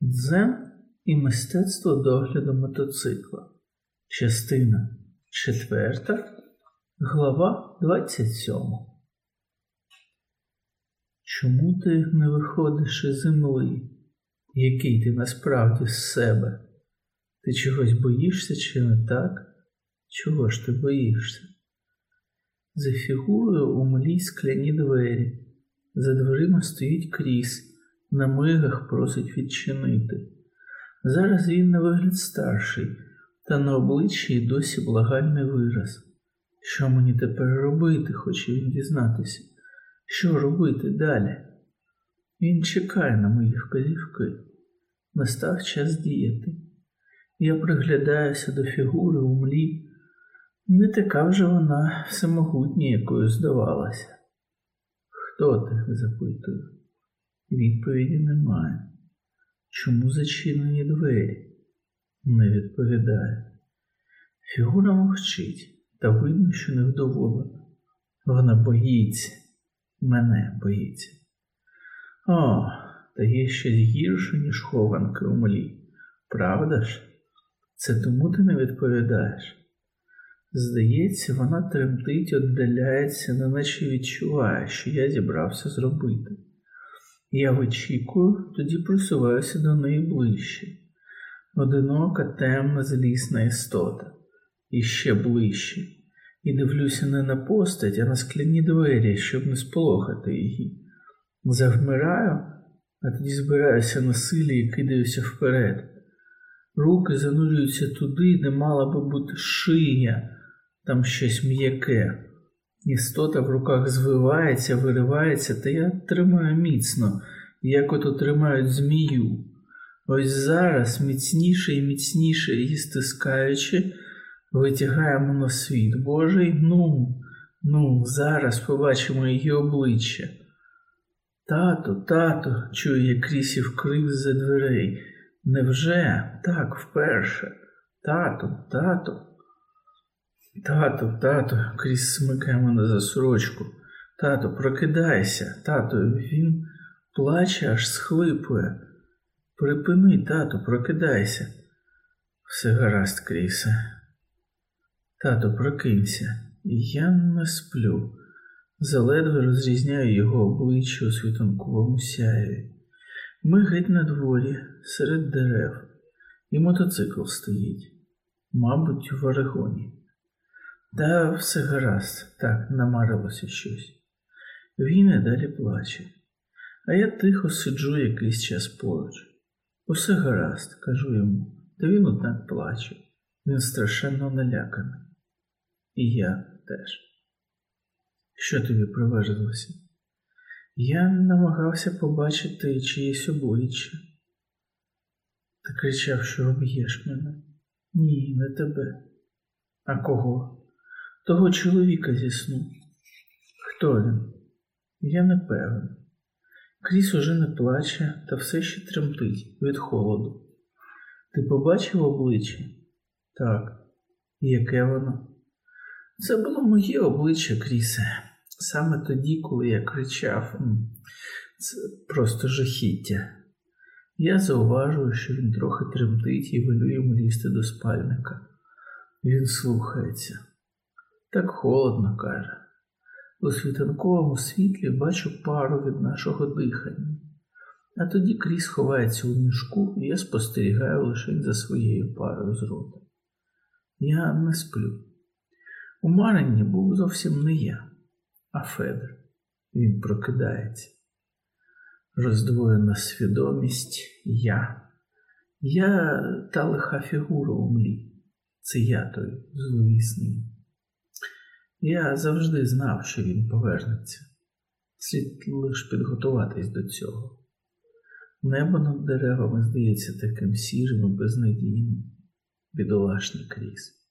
Дзен і мистецтво догляду мотоцикла. Частина 4, глава 27. Чому ти не виходиш із землі? Який ти насправді з себе? Ти чогось боїшся чи не так? Чого ж ти боїшся? За фігурою у млій скляні двері. За дверима стоїть кріс, на мигах просить відчинити. Зараз він на вигляд старший, та на обличчі й досі благальний вираз. Що мені тепер робити, хоче він дізнатися? Що робити далі? Він чекає на мої вказівки. Настав час діяти. Я приглядаюся до фігури у млі. Не така вже вона всемогутня, якою здавалася. Хто ти? запитую. Відповіді немає. Чому зачинені двері? Не відповідає. Фігура мовчить, та видно, що невдоволена. Вона боїться, мене боїться. О, та є щось гірше, ніж хованки у млі. Правда ж? Це тому ти не відповідаєш? Здається, вона тремтить, віддаляється, неначе відчуває, що я зібрався зробити. Я вичікую, тоді просуваюся до неї ближче. Одинока, темна, злісна істота, і ще ближче, і дивлюся не на постать, а на скляні двері, щоб не сполохати її. Завмираю, а тоді збираюся на силі і кидаюся вперед. Руки занурюються туди, де мала би бути шия, там щось м'яке. Істота в руках звивається, виривається, та я тримаю міцно, як ото тримають змію. Ось зараз, міцніше і міцніше її стискаючи, витягаємо на світ Божий. Ну, ну, зараз побачимо її обличчя. Тато, тато, чує крісів крик за дверей. Невже так вперше? Тату, тату. Тату, тату, крізь смикає мене за сорочку. Тату, прокидайся, тату, він плаче, аж схлипує. Припини, тату, прокидайся. Все гаразд, Крісе. Тату, прокинься. Я не сплю. Заледве розрізняю його обличчя у світанковому сяєві. Ми геть на дворі, серед дерев, і мотоцикл стоїть, мабуть, в Орегоні. Та все гаразд, так намарилося щось. Він і далі плаче, а я тихо сиджу якийсь час поруч. Усе гаразд, кажу йому, та він однак плаче. Він страшенно наляканий. І я теж. Що тобі приважилося? Я намагався побачити чиєсь обличчя. Ти кричав, що об'єш мене. Ні, не тебе. А кого? Того чоловіка зі сну. Хто він? Я не певен. Кріс уже не плаче та все ще тремтить від холоду. Ти побачив обличчя? Так. І яке воно? Це було моє обличчя, Крісе. Саме тоді, коли я кричав, це просто жахіття. Я зауважую, що він трохи тремтить і велю йому лізти до спальника. Він слухається. Так холодно, каже. У світанковому світлі бачу пару від нашого дихання, а тоді крізь ховається у мішку, і я спостерігаю лише за своєю парою з рота. Я не сплю. У Маренні був зовсім не я, а Федор. Він прокидається. Роздвоєна свідомість я. Я та лиха фігура у млі. Це я той зловісний. Я завжди знав, що він повернеться. Слід лише підготуватись до цього. Небо над деревами здається таким сірим і безнадійним, бідолашний кріс.